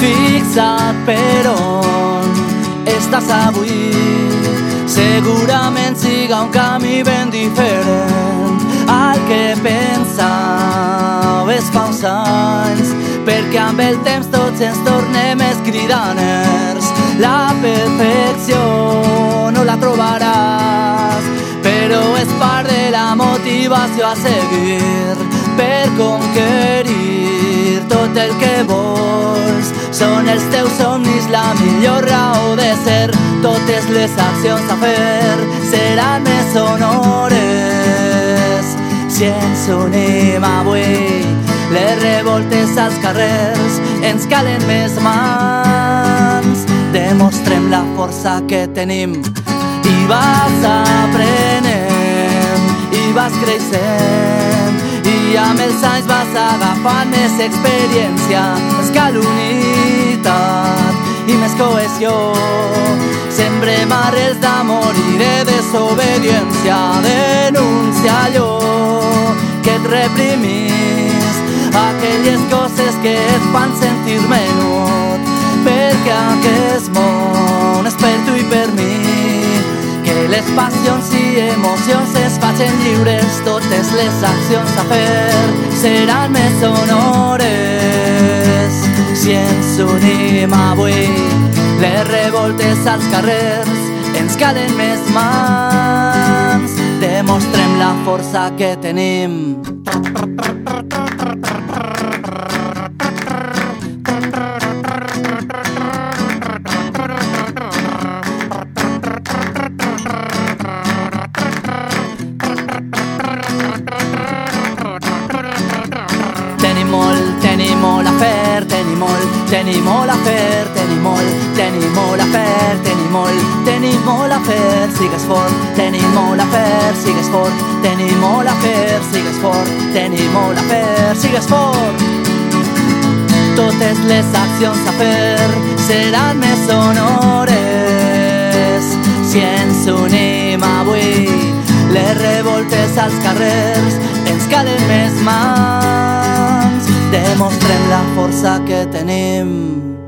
fixat per on estàs avui. Segurament siga un camí ben al que pensaves fa uns anys, perquè amb el temps tots ens. La perfecció no la trobaràs, però és part de la motivació a seguir per conquerir tot el que vols. Són els teus somnis la millor raó de ser. Totes les accions a fer seran més sonores. Si ens unim avui, les revoltes als carrers ens calen més mans. Demostrem la força que tenim i vas aprenent i vas creixent i amb els anys vas agafant més experiència, més cal unitat i més cohesió. Sembrem arrels d'amor i de desobediència, denuncia allò que reprimís, aquelles coses que et fan sentir menut, perquè aquest món és per tu i per mi les passions i emocions facin lliures, totes les accions a fer seran més sonores. Si ens unim avui, les revoltes als carrers ens calen més mans, demostrem la força que tenim. Tenim molt a fer, tenim molt, tenim molt a fer, tenim molt, tenim molt a fer, sigues fort, tenim molt a fer, sigues fort, tenim molt a fer, sigues fort, tenim molt a fer, sigues fort. Totes les accions a fer seran més sonores si ens unim avui. Les revoltes als carrers ens calen més mans him